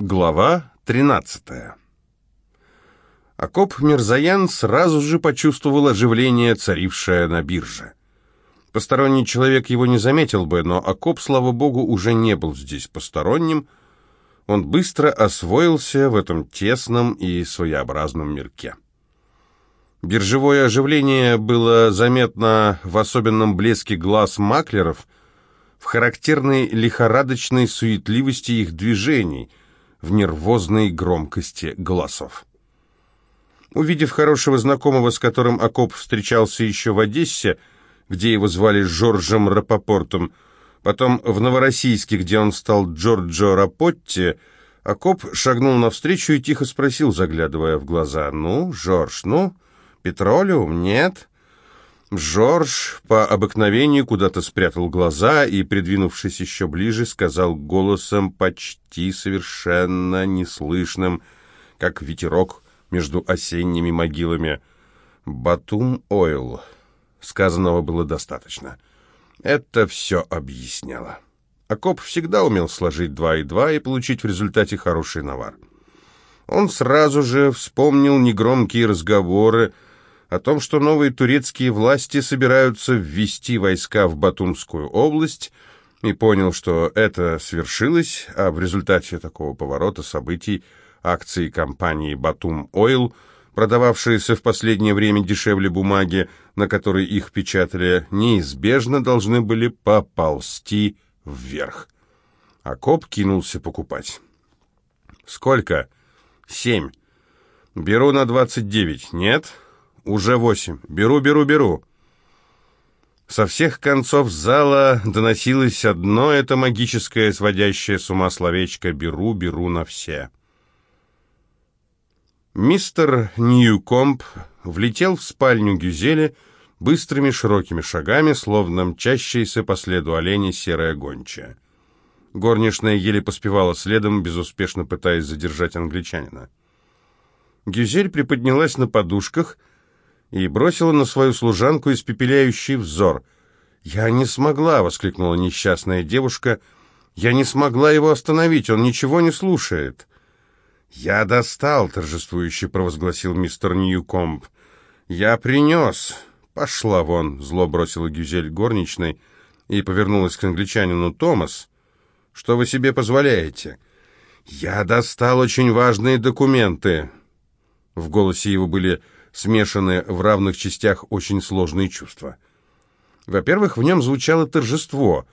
Глава 13 Акоп Мирзаян сразу же почувствовал оживление, царившее на бирже. Посторонний человек его не заметил бы, но Акоп, слава богу, уже не был здесь посторонним. Он быстро освоился в этом тесном и своеобразном мирке. Биржевое оживление было заметно в особенном блеске глаз маклеров, в характерной лихорадочной суетливости их движений – в нервозной громкости голосов. Увидев хорошего знакомого, с которым Акоп встречался еще в Одессе, где его звали Жоржем Рапопортом, потом в Новороссийске, где он стал Джорджо Рапотти, Акоп шагнул навстречу и тихо спросил, заглядывая в глаза, «Ну, Жорж, ну, петролиум, нет?» Жорж по обыкновению куда-то спрятал глаза и, придвинувшись еще ближе, сказал голосом почти совершенно неслышным, как ветерок между осенними могилами. «Батум Ойл». Сказанного было достаточно. Это все объясняло. Акоп всегда умел сложить два и два и получить в результате хороший навар. Он сразу же вспомнил негромкие разговоры, о том, что новые турецкие власти собираются ввести войска в Батумскую область, и понял, что это свершилось, а в результате такого поворота событий акции компании «Батум Ойл», продававшиеся в последнее время дешевле бумаги, на которой их печатали, неизбежно должны были поползти вверх. А коп кинулся покупать. «Сколько?» «Семь. Беру на двадцать девять. Нет?» «Уже восемь. Беру, беру, беру». Со всех концов зала доносилось одно это магическое, сводящее с ума словечко «беру, беру на все». Мистер Ньюкомп влетел в спальню Гюзели быстрыми широкими шагами, словно мчащаяся по следу оленя серая гончая. Горничная еле поспевала следом, безуспешно пытаясь задержать англичанина. Гюзель приподнялась на подушках и бросила на свою служанку испепеляющий взор. «Я не смогла!» — воскликнула несчастная девушка. «Я не смогла его остановить, он ничего не слушает!» «Я достал!» — торжествующе провозгласил мистер Ньюкомб. «Я принес!» «Пошла вон!» — зло бросила Гюзель горничной и повернулась к англичанину. «Томас, что вы себе позволяете?» «Я достал очень важные документы!» В голосе его были смешаны в равных частях очень сложные чувства. Во-первых, в нем звучало торжество.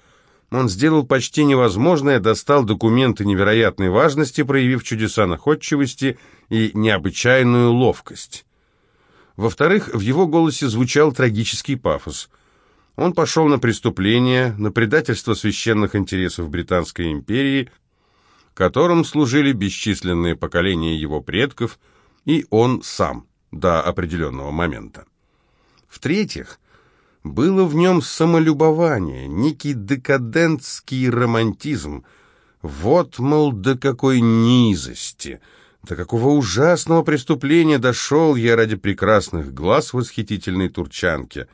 Он сделал почти невозможное, достал документы невероятной важности, проявив чудеса находчивости и необычайную ловкость. Во-вторых, в его голосе звучал трагический пафос. Он пошел на преступление, на предательство священных интересов Британской империи, которым служили бесчисленные поколения его предков, и он сам – до определенного момента. В-третьих, было в нем самолюбование, некий декадентский романтизм. Вот, мол, до какой низости, до какого ужасного преступления дошел я ради прекрасных глаз восхитительной турчанки.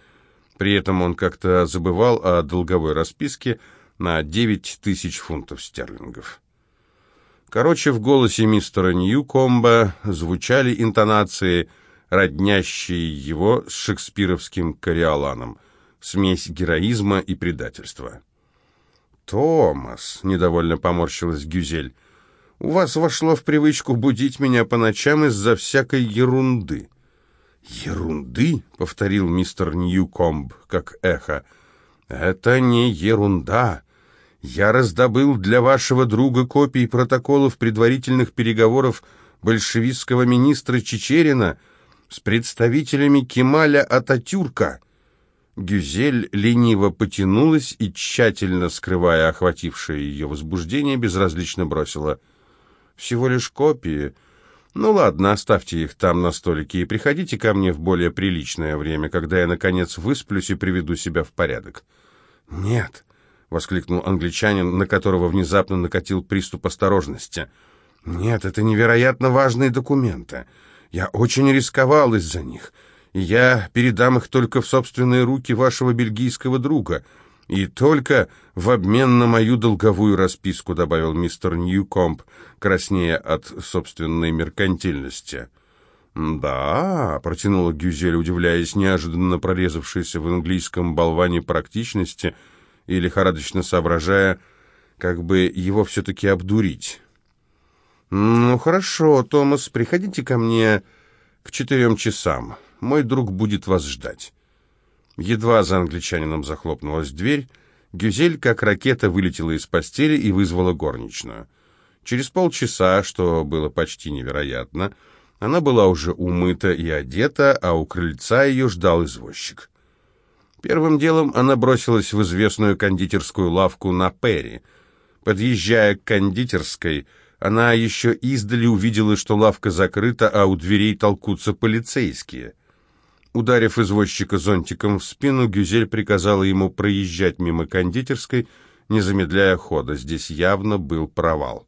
При этом он как-то забывал о долговой расписке на девять тысяч фунтов стерлингов. Короче, в голосе мистера Ньюкомба звучали интонации – роднящие его с шекспировским кориоланом, смесь героизма и предательства. «Томас», — недовольно поморщилась Гюзель, — «у вас вошло в привычку будить меня по ночам из-за всякой ерунды». «Ерунды?» — повторил мистер Ньюкомб, как эхо. «Это не ерунда. Я раздобыл для вашего друга копии протоколов предварительных переговоров большевистского министра Чечерина, с представителями Кемаля Ататюрка. Гюзель лениво потянулась и, тщательно скрывая охватившее ее возбуждение, безразлично бросила. «Всего лишь копии. Ну ладно, оставьте их там на столике и приходите ко мне в более приличное время, когда я, наконец, высплюсь и приведу себя в порядок». «Нет», — воскликнул англичанин, на которого внезапно накатил приступ осторожности. «Нет, это невероятно важные документы». Я очень рисковал из-за них, я передам их только в собственные руки вашего бельгийского друга. «И только в обмен на мою долговую расписку», — добавил мистер Ньюкомп, краснея от собственной меркантильности. «Да», — протянула Гюзель, удивляясь неожиданно прорезавшейся в английском болване практичности и лихорадочно соображая, как бы его все-таки обдурить. «Ну, хорошо, Томас, приходите ко мне к четырем часам. Мой друг будет вас ждать». Едва за англичанином захлопнулась дверь, Гюзель, как ракета, вылетела из постели и вызвала горничную. Через полчаса, что было почти невероятно, она была уже умыта и одета, а у крыльца ее ждал извозчик. Первым делом она бросилась в известную кондитерскую лавку на Перри. Подъезжая к кондитерской, она еще издали увидела, что лавка закрыта, а у дверей толкутся полицейские. Ударив извозчика зонтиком в спину, Гюзель приказала ему проезжать мимо кондитерской, не замедляя хода. Здесь явно был провал.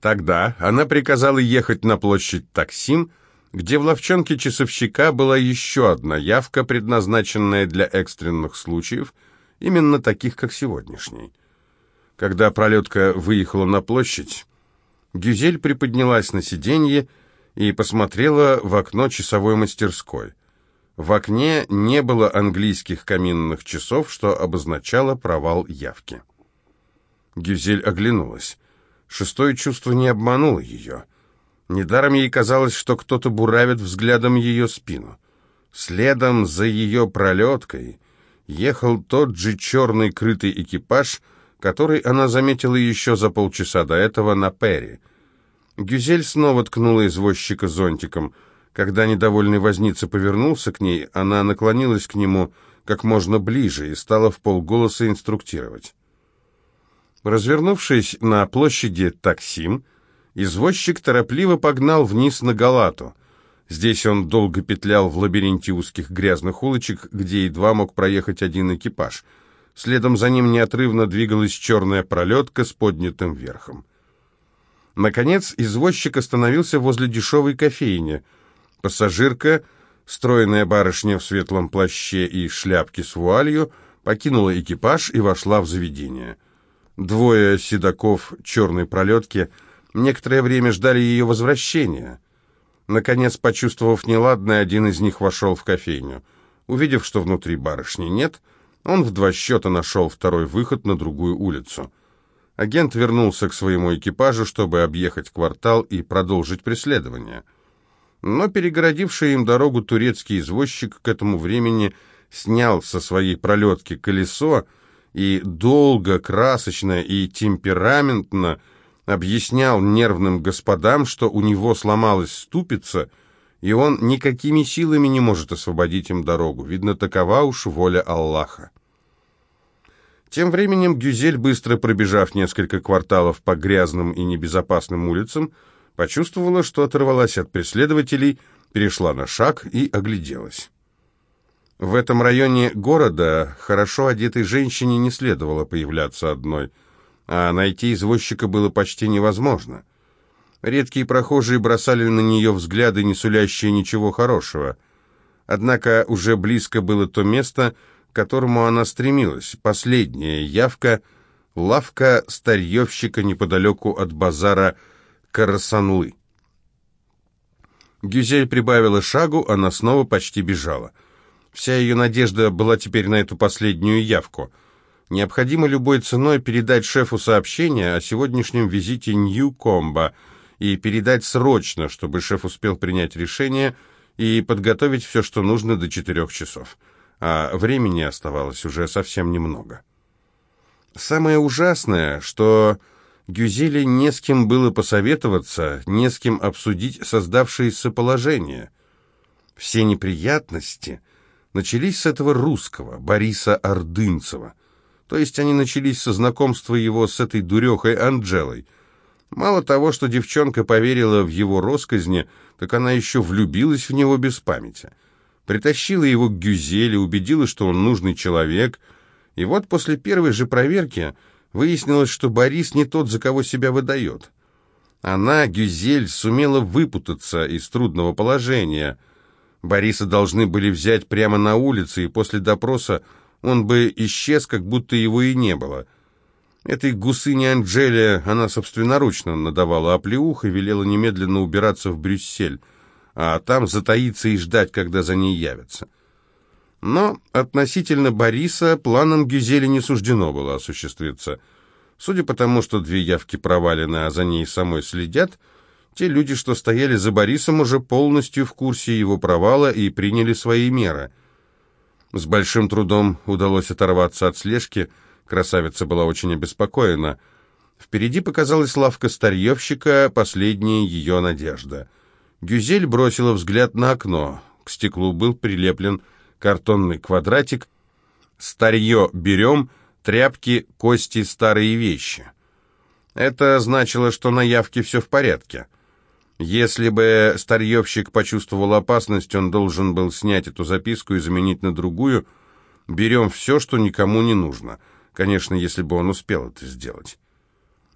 Тогда она приказала ехать на площадь Таксим, где в ловчонке часовщика была еще одна явка, предназначенная для экстренных случаев, именно таких, как сегодняшний. Когда пролетка выехала на площадь, Гюзель приподнялась на сиденье и посмотрела в окно часовой мастерской. В окне не было английских каминных часов, что обозначало провал явки. Гюзель оглянулась. Шестое чувство не обмануло ее. Недаром ей казалось, что кто-то буравит взглядом ее спину. Следом за ее пролеткой ехал тот же черный крытый экипаж, который она заметила еще за полчаса до этого на Перри. Гюзель снова ткнула извозчика зонтиком — когда недовольный возница повернулся к ней, она наклонилась к нему как можно ближе и стала в полголоса инструктировать. Развернувшись на площади Таксим, извозчик торопливо погнал вниз на Галату. Здесь он долго петлял в лабиринте узких грязных улочек, где едва мог проехать один экипаж. Следом за ним неотрывно двигалась черная пролетка с поднятым верхом. Наконец, извозчик остановился возле дешевой кофейни — Пассажирка, стройная барышня в светлом плаще и шляпке с вуалью, покинула экипаж и вошла в заведение. Двое седаков черной пролетки некоторое время ждали ее возвращения. Наконец, почувствовав неладное, один из них вошел в кофейню. Увидев, что внутри барышни нет, он в два счета нашел второй выход на другую улицу. Агент вернулся к своему экипажу, чтобы объехать квартал и продолжить преследование. Но перегородивший им дорогу турецкий извозчик к этому времени снял со своей пролетки колесо и долго, красочно и темпераментно объяснял нервным господам, что у него сломалась ступица, и он никакими силами не может освободить им дорогу. Видно, такова уж воля Аллаха. Тем временем Гюзель, быстро пробежав несколько кварталов по грязным и небезопасным улицам, почувствовала, что оторвалась от преследователей, перешла на шаг и огляделась. В этом районе города хорошо одетой женщине не следовало появляться одной, а найти извозчика было почти невозможно. Редкие прохожие бросали на нее взгляды, не сулящие ничего хорошего. Однако уже близко было то место, к которому она стремилась, последняя явка — лавка старьевщика неподалеку от базара Карасанлы. Гюзель прибавила шагу, она снова почти бежала. Вся ее надежда была теперь на эту последнюю явку. Необходимо любой ценой передать шефу сообщение о сегодняшнем визите Нью-Комба и передать срочно, чтобы шеф успел принять решение и подготовить все, что нужно до четырех часов. А времени оставалось уже совсем немного. Самое ужасное, что Гюзеле не с кем было посоветоваться, не с кем обсудить создавшееся положение. Все неприятности начались с этого русского, Бориса Ордынцева. То есть они начались со знакомства его с этой дурехой Анджелой. Мало того, что девчонка поверила в его росказни, так она еще влюбилась в него без памяти. Притащила его к Гюзеле, убедила, что он нужный человек. И вот после первой же проверки Выяснилось, что Борис не тот, за кого себя выдает. Она, Гюзель, сумела выпутаться из трудного положения. Бориса должны были взять прямо на улице, и после допроса он бы исчез, как будто его и не было. Этой гусыне Анджеле она собственноручно надавала оплеух и велела немедленно убираться в Брюссель, а там затаиться и ждать, когда за ней явятся. Но относительно Бориса планом Гюзели не суждено было осуществиться. Судя по тому, что две явки провалены, а за ней самой следят, те люди, что стояли за Борисом, уже полностью в курсе его провала и приняли свои меры. С большим трудом удалось оторваться от слежки, красавица была очень обеспокоена. Впереди показалась лавка старьевщика, последняя ее надежда. Гюзель бросила взгляд на окно. К стеклу был прилеплен картонный квадратик. «Старье берем, тряпки, кости, старые вещи». Это значило, что на явке все в порядке. Если бы старьевщик почувствовал опасность, он должен был снять эту записку и заменить на другую. Берем все, что никому не нужно. Конечно, если бы он успел это сделать.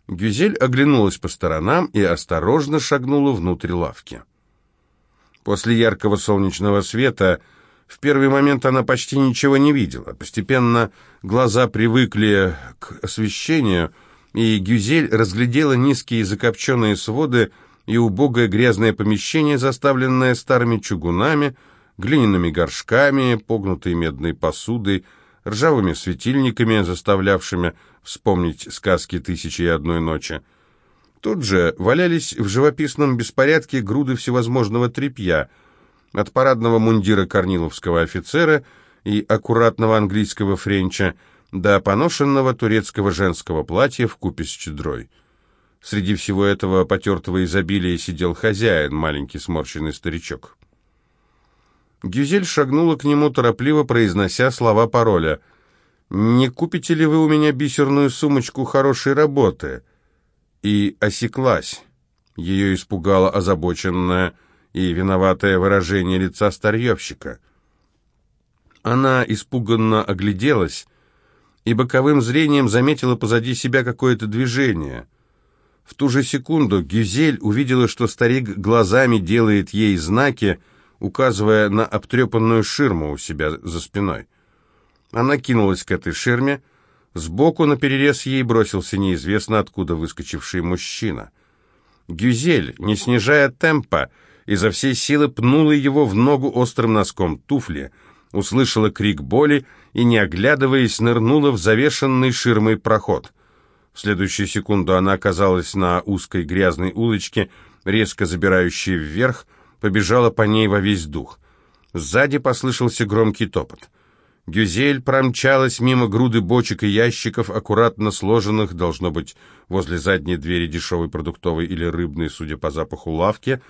Гюзель оглянулась по сторонам и осторожно шагнула внутрь лавки. После яркого солнечного света в первый момент она почти ничего не видела. Постепенно глаза привыкли к освещению, и Гюзель разглядела низкие закопченные своды и убогое грязное помещение, заставленное старыми чугунами, глиняными горшками, погнутой медной посудой, ржавыми светильниками, заставлявшими вспомнить сказки «Тысячи и одной ночи». Тут же валялись в живописном беспорядке груды всевозможного тряпья – от парадного мундира корниловского офицера и аккуратного английского френча до поношенного турецкого женского платья в купе с чедрой. Среди всего этого потертого изобилия сидел хозяин, маленький сморщенный старичок. Гюзель шагнула к нему, торопливо произнося слова пароля. «Не купите ли вы у меня бисерную сумочку хорошей работы?» И осеклась. Ее испугала озабоченная и виноватое выражение лица старьевщика. Она испуганно огляделась и боковым зрением заметила позади себя какое-то движение. В ту же секунду Гюзель увидела, что старик глазами делает ей знаки, указывая на обтрепанную ширму у себя за спиной. Она кинулась к этой ширме, сбоку на перерез ей бросился неизвестно откуда выскочивший мужчина. Гюзель, не снижая темпа, изо всей силы пнула его в ногу острым носком туфли, услышала крик боли и, не оглядываясь, нырнула в завешенный ширмой проход. В следующую секунду она оказалась на узкой грязной улочке, резко забирающей вверх, побежала по ней во весь дух. Сзади послышался громкий топот. Гюзель промчалась мимо груды бочек и ящиков, аккуратно сложенных, должно быть, возле задней двери дешевой продуктовой или рыбной, судя по запаху лавки,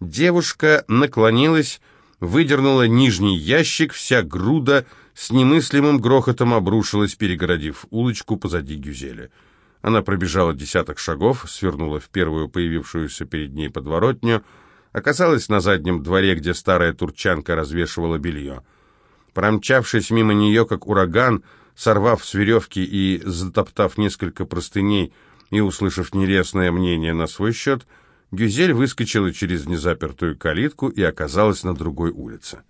Девушка наклонилась, выдернула нижний ящик, вся груда с немыслимым грохотом обрушилась, перегородив улочку позади Гюзели. Она пробежала десяток шагов, свернула в первую появившуюся перед ней подворотню, оказалась на заднем дворе, где старая турчанка развешивала белье. Промчавшись мимо нее, как ураган, сорвав с веревки и затоптав несколько простыней и услышав нелестное мнение на свой счет, Гюзель выскочила через незапертую калитку и оказалась на другой улице.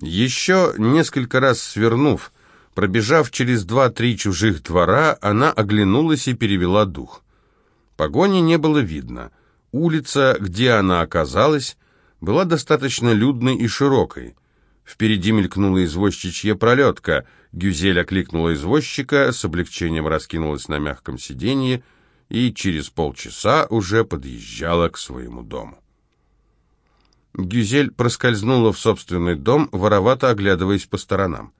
Еще несколько раз свернув, пробежав через два-три чужих двора, она оглянулась и перевела дух. Погони не было видно. Улица, где она оказалась, была достаточно людной и широкой. Впереди мелькнула извозчичья пролетка. Гюзель окликнула извозчика, с облегчением раскинулась на мягком сиденье и через полчаса уже подъезжала к своему дому. Гюзель проскользнула в собственный дом, воровато оглядываясь по сторонам.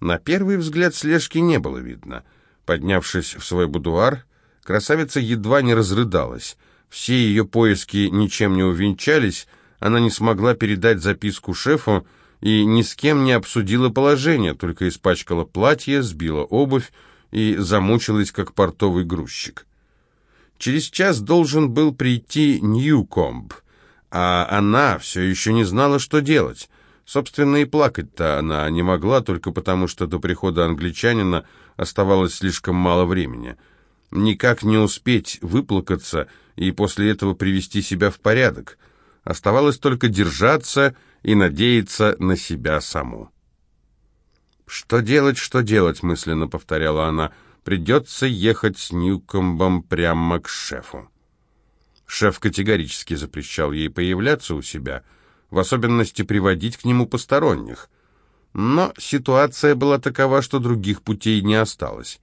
На первый взгляд слежки не было видно. Поднявшись в свой будуар, красавица едва не разрыдалась. Все ее поиски ничем не увенчались, она не смогла передать записку шефу и ни с кем не обсудила положение, только испачкала платье, сбила обувь и замучилась, как портовый грузчик. Через час должен был прийти Ньюкомб, а она все еще не знала, что делать. Собственно, и плакать-то она не могла, только потому что до прихода англичанина оставалось слишком мало времени. Никак не успеть выплакаться и после этого привести себя в порядок. Оставалось только держаться и надеяться на себя саму. «Что делать, что делать?» — мысленно повторяла она. «Придется ехать с Ньюкомбом прямо к шефу». Шеф категорически запрещал ей появляться у себя, в особенности приводить к нему посторонних. Но ситуация была такова, что других путей не осталось.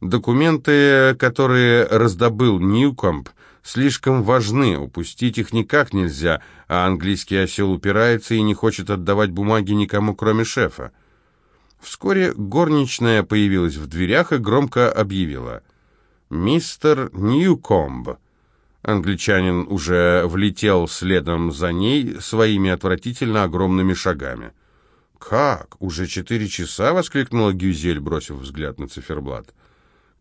Документы, которые раздобыл Ньюкомб, слишком важны, упустить их никак нельзя, а английский осел упирается и не хочет отдавать бумаги никому, кроме шефа. Вскоре горничная появилась в дверях и громко объявила «Мистер Ньюкомб». Англичанин уже влетел следом за ней своими отвратительно огромными шагами. «Как? Уже четыре часа?» — воскликнула Гюзель, бросив взгляд на циферблат.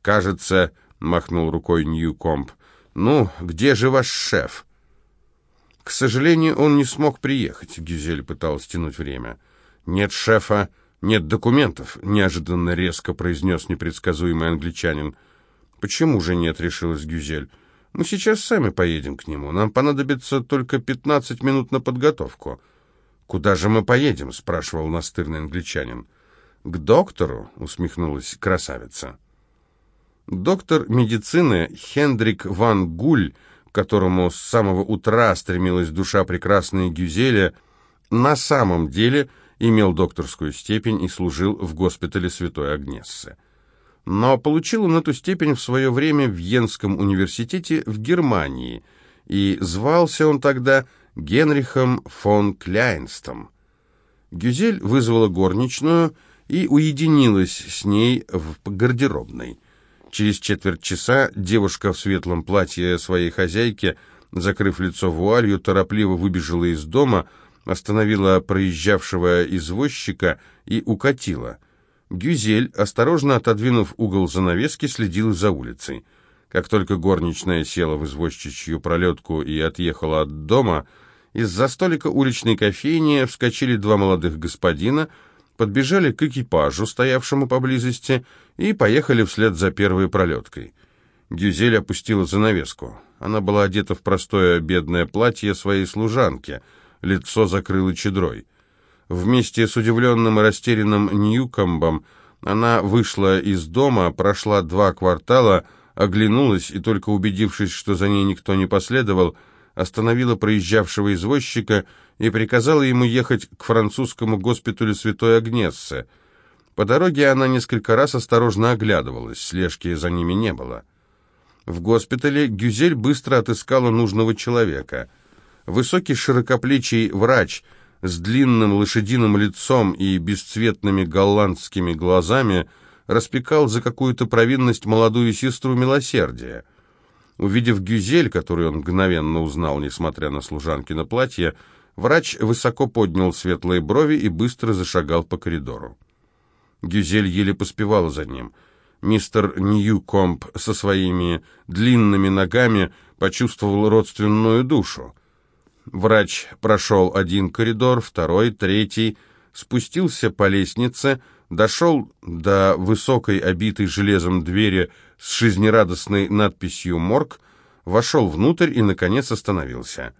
«Кажется...» — махнул рукой Ньюкомб. «Ну, где же ваш шеф?» К сожалению, он не смог приехать. Гюзель пыталась тянуть время. «Нет шефа, нет документов», — неожиданно резко произнес непредсказуемый англичанин. «Почему же нет?» — решилась Гюзель. Мы сейчас сами поедем к нему. Нам понадобится только пятнадцать минут на подготовку. Куда же мы поедем? спрашивал настырный англичанин. К доктору, усмехнулась красавица. Доктор медицины Хендрик ван Гуль, которому с самого утра стремилась душа прекрасной Гюзеля, на самом деле имел докторскую степень и служил в госпитале Святой Агнессы но получил он эту степень в свое время в Йенском университете в Германии, и звался он тогда Генрихом фон Кляйнстом. Гюзель вызвала горничную и уединилась с ней в гардеробной. Через четверть часа девушка в светлом платье своей хозяйки, закрыв лицо вуалью, торопливо выбежала из дома, остановила проезжавшего извозчика и укатила. Гюзель, осторожно отодвинув угол занавески, следил за улицей. Как только горничная села в извозчичью пролетку и отъехала от дома, из-за столика уличной кофейни вскочили два молодых господина, подбежали к экипажу, стоявшему поблизости, и поехали вслед за первой пролеткой. Гюзель опустила занавеску. Она была одета в простое бедное платье своей служанки, лицо закрыло чедрой. Вместе с удивленным и растерянным Ньюкомбом она вышла из дома, прошла два квартала, оглянулась и, только убедившись, что за ней никто не последовал, остановила проезжавшего извозчика и приказала ему ехать к французскому госпиталю Святой Агнессы. По дороге она несколько раз осторожно оглядывалась, слежки за ними не было. В госпитале Гюзель быстро отыскала нужного человека. Высокий широкоплечий врач – с длинным лошадиным лицом и бесцветными голландскими глазами распекал за какую-то провинность молодую сестру милосердия. Увидев Гюзель, которую он мгновенно узнал, несмотря на служанкино платье, врач высоко поднял светлые брови и быстро зашагал по коридору. Гюзель еле поспевала за ним. Мистер Ньюкомп со своими длинными ногами почувствовал родственную душу. Врач прошел один коридор, второй, третий, спустился по лестнице, дошел до высокой, обитой железом двери с жизнерадостной надписью «Морг», вошел внутрь и, наконец, остановился.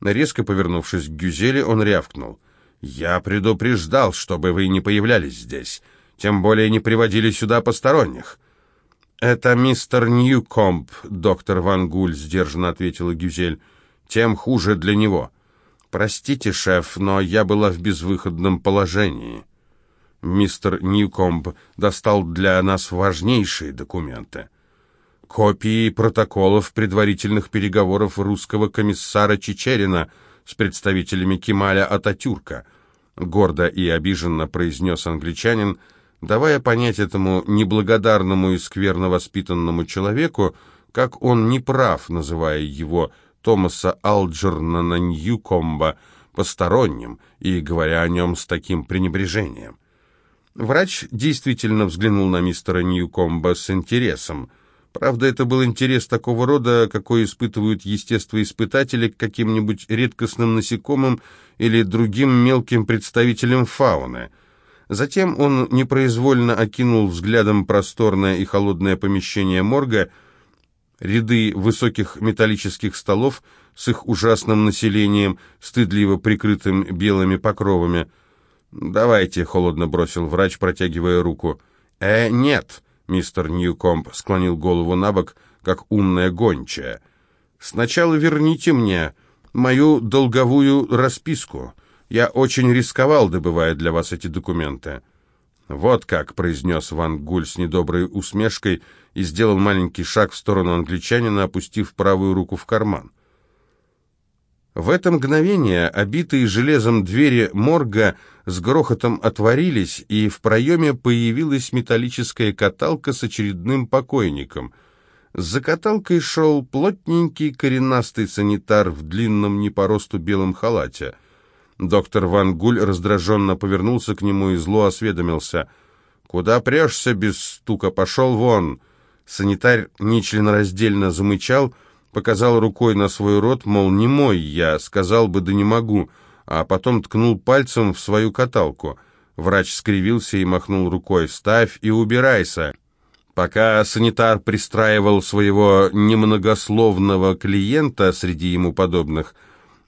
Резко повернувшись к Гюзеле, он рявкнул. «Я предупреждал, чтобы вы не появлялись здесь, тем более не приводили сюда посторонних». «Это мистер Ньюкомп, доктор Ван Гуль», — сдержанно ответила Гюзель тем хуже для него. Простите, шеф, но я была в безвыходном положении. Мистер Ньюкомб достал для нас важнейшие документы. Копии протоколов предварительных переговоров русского комиссара Чечерина с представителями Кемаля Ататюрка, гордо и обиженно произнес англичанин, давая понять этому неблагодарному и скверно воспитанному человеку, как он неправ, называя его Томаса Алджернона Ньюкомба посторонним и говоря о нем с таким пренебрежением. Врач действительно взглянул на мистера Ньюкомба с интересом. Правда, это был интерес такого рода, какой испытывают естествоиспытатели к каким-нибудь редкостным насекомым или другим мелким представителям фауны. Затем он непроизвольно окинул взглядом просторное и холодное помещение морга – Ряды высоких металлических столов с их ужасным населением, стыдливо прикрытым белыми покровами. «Давайте», — холодно бросил врач, протягивая руку. «Э, нет», — мистер Ньюкомб склонил голову на бок, как умная гончая. «Сначала верните мне мою долговую расписку. Я очень рисковал, добывая для вас эти документы». «Вот как», — произнес Ван Гуль с недоброй усмешкой и сделал маленький шаг в сторону англичанина, опустив правую руку в карман. В это мгновение обитые железом двери морга с грохотом отворились, и в проеме появилась металлическая каталка с очередным покойником. За каталкой шел плотненький коренастый санитар в длинном не по росту белом халате. Доктор Ван Гуль раздраженно повернулся к нему и зло осведомился. «Куда прешься без стука? Пошел вон!» Санитар нечленораздельно замычал — показал рукой на свой рот, мол, не мой я, сказал бы, да не могу, а потом ткнул пальцем в свою каталку. Врач скривился и махнул рукой «Ставь и убирайся». Пока санитар пристраивал своего немногословного клиента среди ему подобных,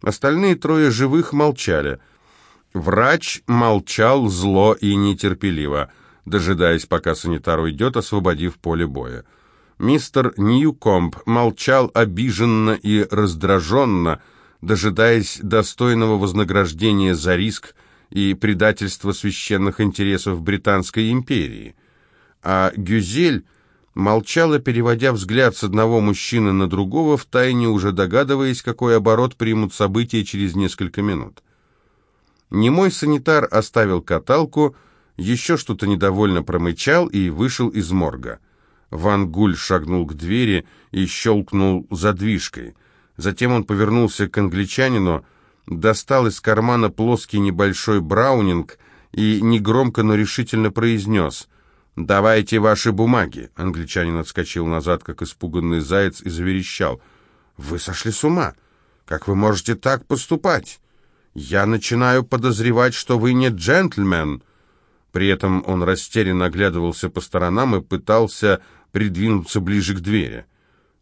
остальные трое живых молчали. Врач молчал зло и нетерпеливо, дожидаясь, пока санитар уйдет, освободив поле боя. Мистер Ньюкомб молчал обиженно и раздраженно, дожидаясь достойного вознаграждения за риск и предательство священных интересов Британской империи. А Гюзель молчала, переводя взгляд с одного мужчины на другого, втайне уже догадываясь, какой оборот примут события через несколько минут. Немой санитар оставил каталку, еще что-то недовольно промычал и вышел из морга. Ван Гуль шагнул к двери и щелкнул задвижкой. Затем он повернулся к англичанину, достал из кармана плоский небольшой браунинг и негромко, но решительно произнес «Давайте ваши бумаги». Англичанин отскочил назад, как испуганный заяц, и заверещал «Вы сошли с ума! Как вы можете так поступать? Я начинаю подозревать, что вы не джентльмен». При этом он растерянно оглядывался по сторонам и пытался придвинуться ближе к двери.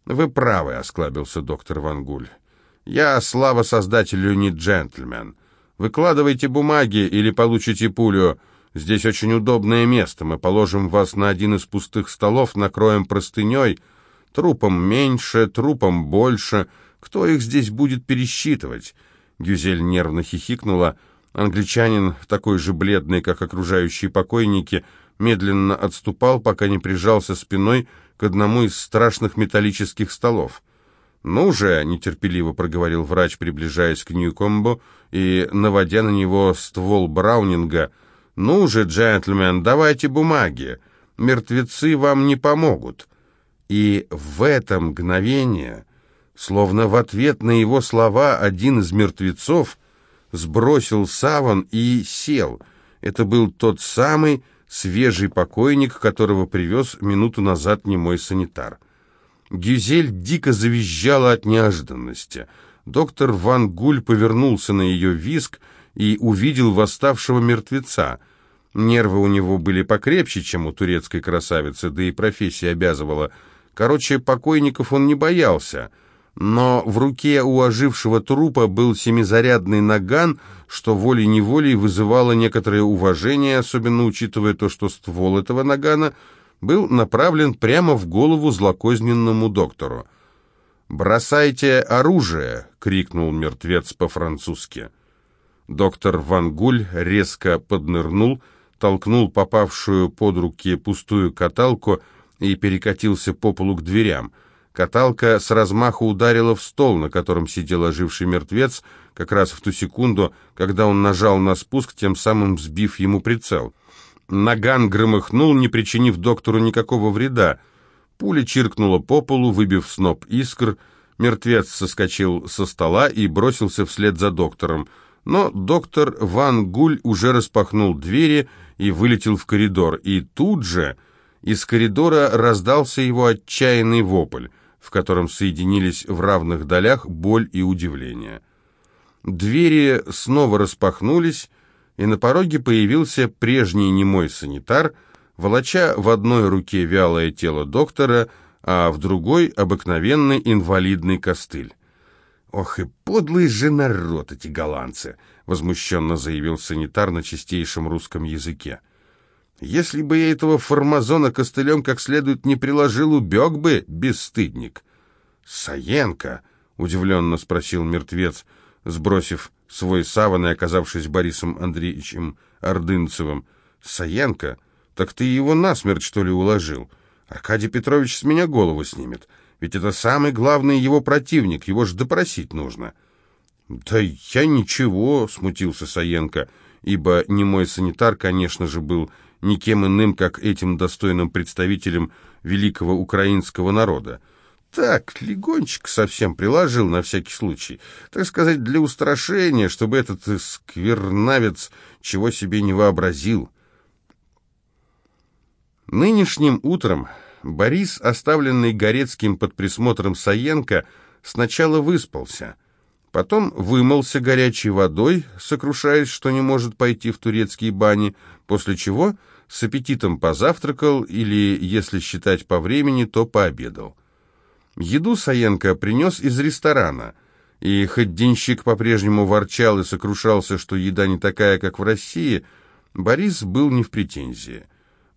«Вы правы», — осклабился доктор Ван Гуль. «Я, слава создателю, не джентльмен. Выкладывайте бумаги или получите пулю. Здесь очень удобное место. Мы положим вас на один из пустых столов, накроем простыней. Трупом меньше, трупом больше. Кто их здесь будет пересчитывать?» Гюзель нервно хихикнула. Англичанин, такой же бледный, как окружающие покойники, — медленно отступал, пока не прижался спиной к одному из страшных металлических столов. «Ну же!» — нетерпеливо проговорил врач, приближаясь к Ньюкомбу и наводя на него ствол Браунинга. «Ну же, джентльмен, давайте бумаги! Мертвецы вам не помогут!» И в это мгновение, словно в ответ на его слова, один из мертвецов сбросил саван и сел. Это был тот самый свежий покойник, которого привез минуту назад немой санитар. Гюзель дико завизжала от неожиданности. Доктор Ван Гуль повернулся на ее виск и увидел восставшего мертвеца. Нервы у него были покрепче, чем у турецкой красавицы, да и профессия обязывала. Короче, покойников он не боялся — но в руке у ожившего трупа был семизарядный наган, что волей-неволей вызывало некоторое уважение, особенно учитывая то, что ствол этого нагана был направлен прямо в голову злокозненному доктору. «Бросайте оружие!» — крикнул мертвец по-французски. Доктор Ван Гуль резко поднырнул, толкнул попавшую под руки пустую каталку и перекатился по полу к дверям — Каталка с размаху ударила в стол, на котором сидел оживший мертвец, как раз в ту секунду, когда он нажал на спуск, тем самым сбив ему прицел. Наган громыхнул, не причинив доктору никакого вреда. Пуля чиркнула по полу, выбив сноп искр. Мертвец соскочил со стола и бросился вслед за доктором. Но доктор Ван Гуль уже распахнул двери и вылетел в коридор. И тут же из коридора раздался его отчаянный вопль в котором соединились в равных долях боль и удивление. Двери снова распахнулись, и на пороге появился прежний немой санитар, волоча в одной руке вялое тело доктора, а в другой — обыкновенный инвалидный костыль. «Ох и подлый же народ эти голландцы!» — возмущенно заявил санитар на чистейшем русском языке. «Если бы я этого формазона костылем как следует не приложил, убег бы, бесстыдник!» «Саенко!» — удивленно спросил мертвец, сбросив свой саван и оказавшись Борисом Андреевичем Ордынцевым. «Саенко? Так ты его насмерть, что ли, уложил? Аркадий Петрович с меня голову снимет. Ведь это самый главный его противник, его же допросить нужно». «Да я ничего», — смутился Саенко, ибо не мой санитар, конечно же, был никем иным, как этим достойным представителем великого украинского народа. Так, легончик совсем приложил на всякий случай, так сказать, для устрашения, чтобы этот сквернавец чего себе не вообразил. Нынешним утром Борис, оставленный Горецким под присмотром Саенко, сначала выспался, потом вымылся горячей водой, сокрушаясь, что не может пойти в турецкие бани, после чего с аппетитом позавтракал или, если считать по времени, то пообедал. Еду Саенко принес из ресторана, и хоть денщик по-прежнему ворчал и сокрушался, что еда не такая, как в России, Борис был не в претензии.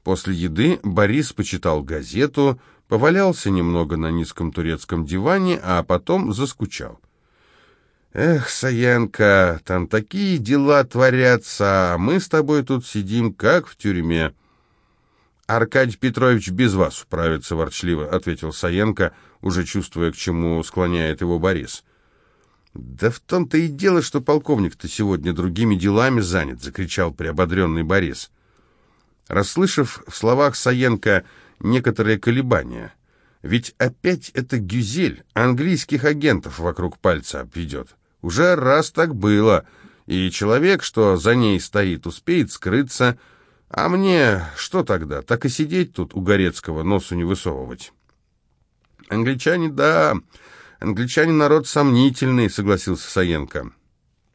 После еды Борис почитал газету, повалялся немного на низком турецком диване, а потом заскучал. «Эх, Саенко, там такие дела творятся, а мы с тобой тут сидим, как в тюрьме». «Аркадий Петрович без вас управится ворчливо», — ответил Саенко, уже чувствуя, к чему склоняет его Борис. «Да в том-то и дело, что полковник-то сегодня другими делами занят», — закричал приободренный Борис расслышав в словах Саенко некоторые колебания. Ведь опять это Гюзель английских агентов вокруг пальца обведет. Уже раз так было, и человек, что за ней стоит, успеет скрыться, а мне что тогда, так и сидеть тут у Горецкого, носу не высовывать? Англичане, да, англичане народ сомнительный, согласился Саенко.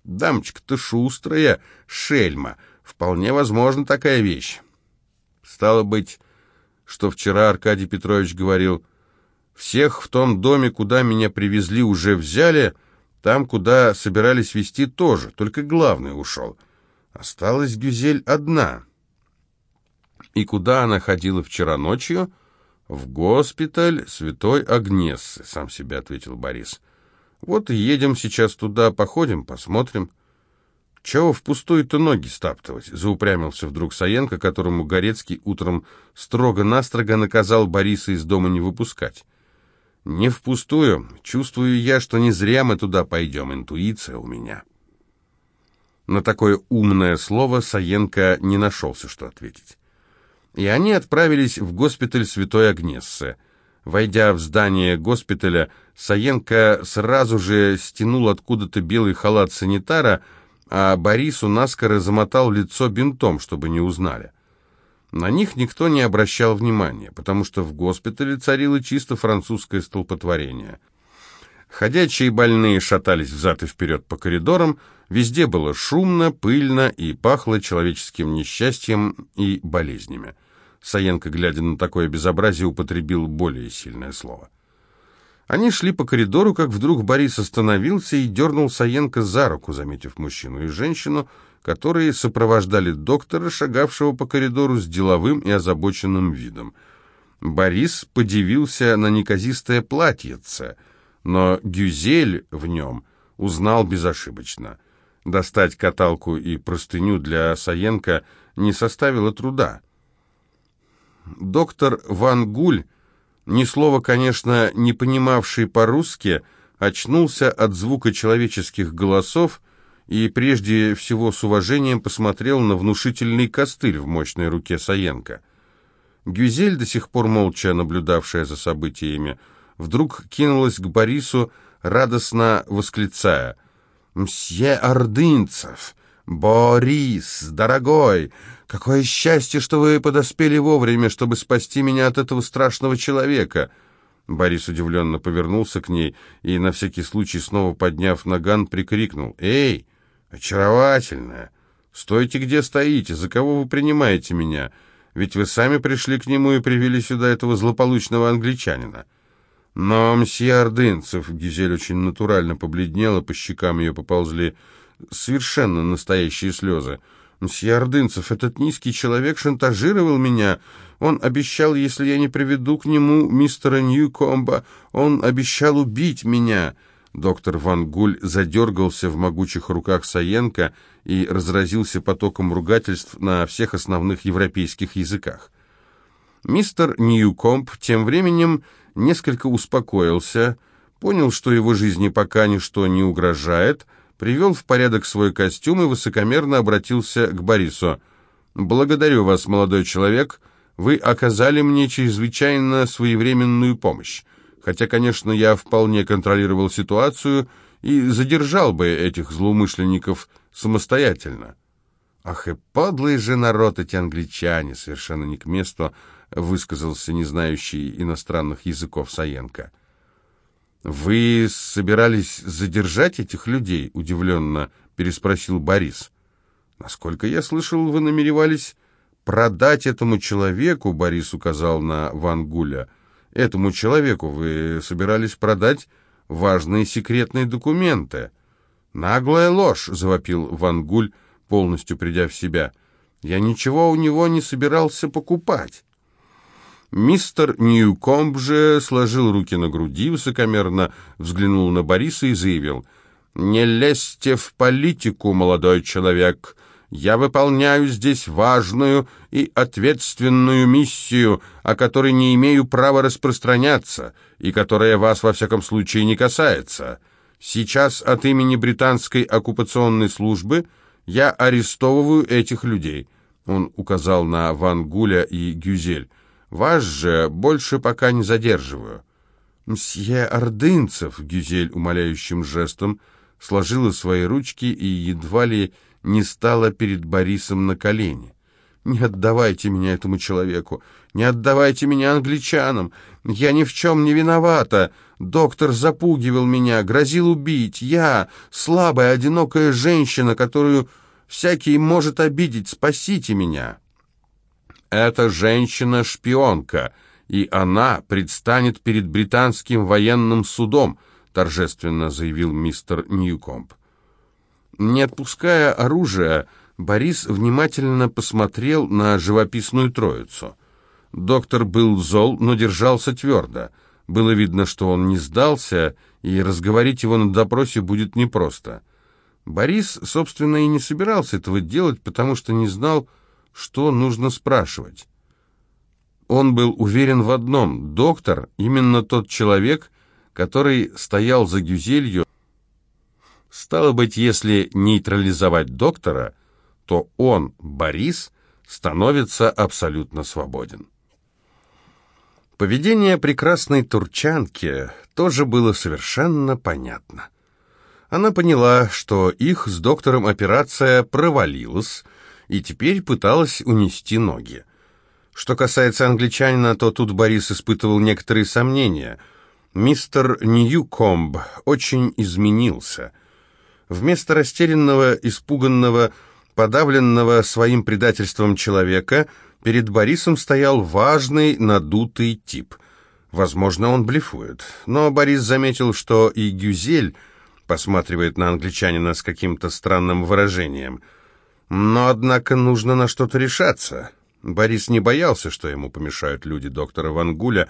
Дамочка-то шустрая, шельма, вполне возможна такая вещь. Стало быть, что вчера Аркадий Петрович говорил, «Всех в том доме, куда меня привезли, уже взяли, там, куда собирались везти, тоже, только главный ушел. Осталась Гюзель одна». И куда она ходила вчера ночью? В госпиталь Святой Агнессы, сам себе ответил Борис. Вот и едем сейчас туда, походим, посмотрим. «Чего впустую-то ноги стаптывать?» — заупрямился вдруг Саенко, которому Горецкий утром строго-настрого наказал Бориса из дома не выпускать. «Не впустую. Чувствую я, что не зря мы туда пойдем. Интуиция у меня». На такое умное слово Саенко не нашелся, что ответить. И они отправились в госпиталь Святой Агнессы. Войдя в здание госпиталя, Саенко сразу же стянул откуда-то белый халат санитара — а Борису наскоро замотал лицо бинтом, чтобы не узнали. На них никто не обращал внимания, потому что в госпитале царило чисто французское столпотворение. Ходячие больные шатались взад и вперед по коридорам, везде было шумно, пыльно и пахло человеческим несчастьем и болезнями. Саенко, глядя на такое безобразие, употребил более сильное слово. Они шли по коридору, как вдруг Борис остановился и дернул Саенко за руку, заметив мужчину и женщину, которые сопровождали доктора, шагавшего по коридору с деловым и озабоченным видом. Борис подивился на неказистое платьице, но Гюзель в нем узнал безошибочно. Достать каталку и простыню для Саенко не составило труда. Доктор Ван Гуль ни слова, конечно, не понимавший по-русски, очнулся от звука человеческих голосов и прежде всего с уважением посмотрел на внушительный костыль в мощной руке Саенко. Гюзель, до сих пор молча наблюдавшая за событиями, вдруг кинулась к Борису, радостно восклицая «Мсье Ордынцев! Борис, дорогой! Какое счастье, что вы подоспели вовремя, чтобы спасти меня от этого страшного человека!» Борис удивленно повернулся к ней и, на всякий случай, снова подняв наган, прикрикнул. «Эй, очаровательная! Стойте, где стоите! За кого вы принимаете меня? Ведь вы сами пришли к нему и привели сюда этого злополучного англичанина!» Но мсье Ордынцев, Гизель очень натурально побледнела, по щекам ее поползли совершенно настоящие слезы. Мсье Ордынцев, этот низкий человек шантажировал меня. Он обещал, если я не приведу к нему мистера Ньюкомба, он обещал убить меня. Доктор Ван Гуль задергался в могучих руках Саенко и разразился потоком ругательств на всех основных европейских языках. Мистер Ньюкомб тем временем несколько успокоился, понял, что его жизни пока ничто не угрожает, привел в порядок свой костюм и высокомерно обратился к Борису. «Благодарю вас, молодой человек, вы оказали мне чрезвычайно своевременную помощь, хотя, конечно, я вполне контролировал ситуацию и задержал бы этих злоумышленников самостоятельно». «Ах и подлый же народ эти англичане!» Совершенно не к месту высказался не знающий иностранных языков Саенко. «Вы собирались задержать этих людей?» — удивленно переспросил Борис. «Насколько я слышал, вы намеревались продать этому человеку», — Борис указал на Ван Гуля. «Этому человеку вы собирались продать важные секретные документы». «Наглая ложь!» — завопил Ван Гуль, полностью придя в себя. «Я ничего у него не собирался покупать». Мистер Ньюкомб же сложил руки на груди, высокомерно взглянул на Бориса и заявил, «Не лезьте в политику, молодой человек. Я выполняю здесь важную и ответственную миссию, о которой не имею права распространяться и которая вас, во всяком случае, не касается. Сейчас от имени британской оккупационной службы я арестовываю этих людей». Он указал на Ван Гуля и Гюзель. Вас же больше пока не задерживаю». «Мсье Ордынцев», — Гюзель умоляющим жестом сложила свои ручки и едва ли не стала перед Борисом на колени. «Не отдавайте меня этому человеку, не отдавайте меня англичанам, я ни в чем не виновата. Доктор запугивал меня, грозил убить. Я, слабая, одинокая женщина, которую всякий может обидеть, спасите меня». «Это женщина-шпионка, и она предстанет перед британским военным судом», торжественно заявил мистер Ньюкомб. Не отпуская оружие, Борис внимательно посмотрел на живописную троицу. Доктор был зол, но держался твердо. Было видно, что он не сдался, и разговорить его на допросе будет непросто. Борис, собственно, и не собирался этого делать, потому что не знал, что нужно спрашивать. Он был уверен в одном – доктор – именно тот человек, который стоял за Гюзелью. Стало быть, если нейтрализовать доктора, то он, Борис, становится абсолютно свободен. Поведение прекрасной турчанки тоже было совершенно понятно. Она поняла, что их с доктором операция провалилась, и теперь пыталась унести ноги. Что касается англичанина, то тут Борис испытывал некоторые сомнения. Мистер Ньюкомб очень изменился. Вместо растерянного, испуганного, подавленного своим предательством человека, перед Борисом стоял важный, надутый тип. Возможно, он блефует. Но Борис заметил, что и Гюзель посматривает на англичанина с каким-то странным выражением – но, однако, нужно на что-то решаться. Борис не боялся, что ему помешают люди доктора Вангуля.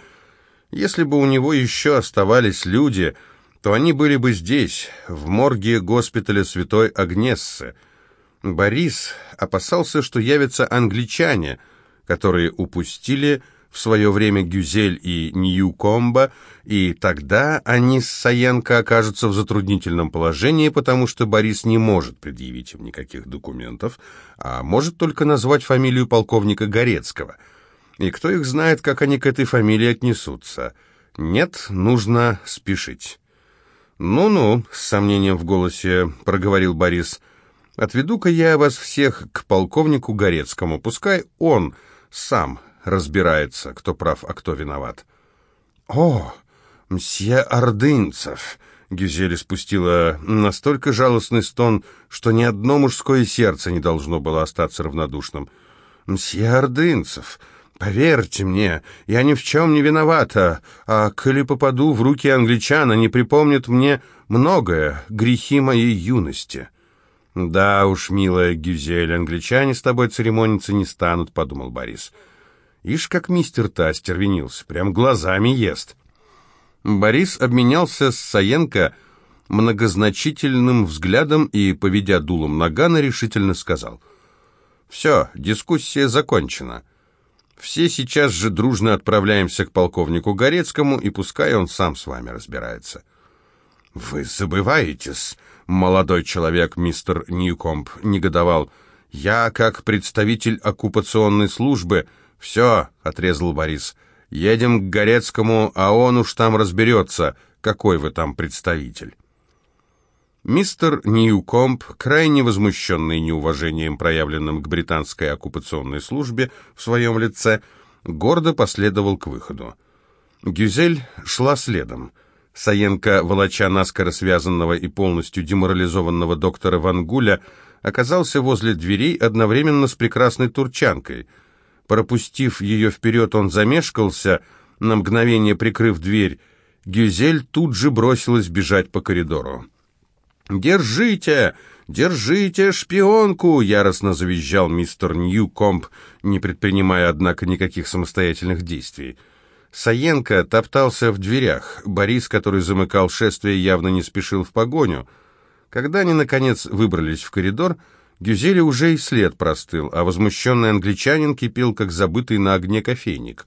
Если бы у него еще оставались люди, то они были бы здесь, в морге госпиталя Святой Агнессы. Борис опасался, что явятся англичане, которые упустили в свое время Гюзель и Ньюкомба, и тогда они с Саенко окажутся в затруднительном положении, потому что Борис не может предъявить им никаких документов, а может только назвать фамилию полковника Горецкого. И кто их знает, как они к этой фамилии отнесутся. Нет, нужно спешить. «Ну-ну», — с сомнением в голосе проговорил Борис, — «отведу-ка я вас всех к полковнику Горецкому, пускай он сам разбирается, кто прав, а кто виноват. «О, мсье Ордынцев!» Гюзель спустила настолько жалостный стон, что ни одно мужское сердце не должно было остаться равнодушным. «Мсье Ордынцев, Поверьте мне, я ни в чем не виновата, а коли попаду в руки англичан, они припомнят мне многое, грехи моей юности». «Да уж, милая Гюзель, англичане с тобой церемониться не станут», — подумал Борис. «Ишь, как мистер Та стервенился, прям глазами ест». Борис обменялся с Саенко многозначительным взглядом и, поведя дулом нагана, решительно сказал. «Все, дискуссия закончена. Все сейчас же дружно отправляемся к полковнику Горецкому, и пускай он сам с вами разбирается». «Вы забываетесь», молодой человек, мистер Ньюкомп, негодовал. «Я, как представитель оккупационной службы...» «Все», — отрезал Борис, — «едем к Горецкому, а он уж там разберется, какой вы там представитель». Мистер Ньюкомп, крайне возмущенный неуважением, проявленным к британской оккупационной службе в своем лице, гордо последовал к выходу. Гюзель шла следом — Саенко, волоча наскоро связанного и полностью деморализованного доктора Вангуля, оказался возле дверей одновременно с прекрасной турчанкой. Пропустив ее вперед, он замешкался, на мгновение прикрыв дверь. Гюзель тут же бросилась бежать по коридору. «Держите! Держите шпионку!» — яростно завизжал мистер Ньюкомп, не предпринимая, однако, никаких самостоятельных действий. Саенко топтался в дверях. Борис, который замыкал шествие, явно не спешил в погоню. Когда они, наконец, выбрались в коридор, Гюзели уже и след простыл, а возмущенный англичанин кипел, как забытый на огне кофейник.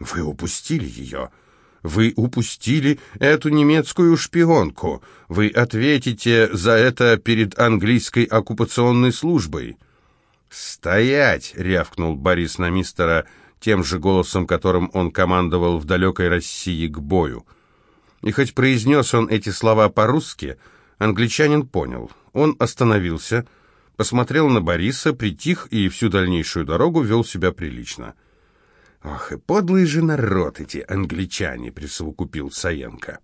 «Вы упустили ее!» Вы упустили эту немецкую шпионку. Вы ответите за это перед английской оккупационной службой. «Стоять!» — рявкнул Борис на мистера тем же голосом, которым он командовал в далекой России к бою. И хоть произнес он эти слова по-русски, англичанин понял. Он остановился, посмотрел на Бориса, притих и всю дальнейшую дорогу вел себя прилично. «Ох, и подлый же народ эти англичане!» — присовокупил Саенко.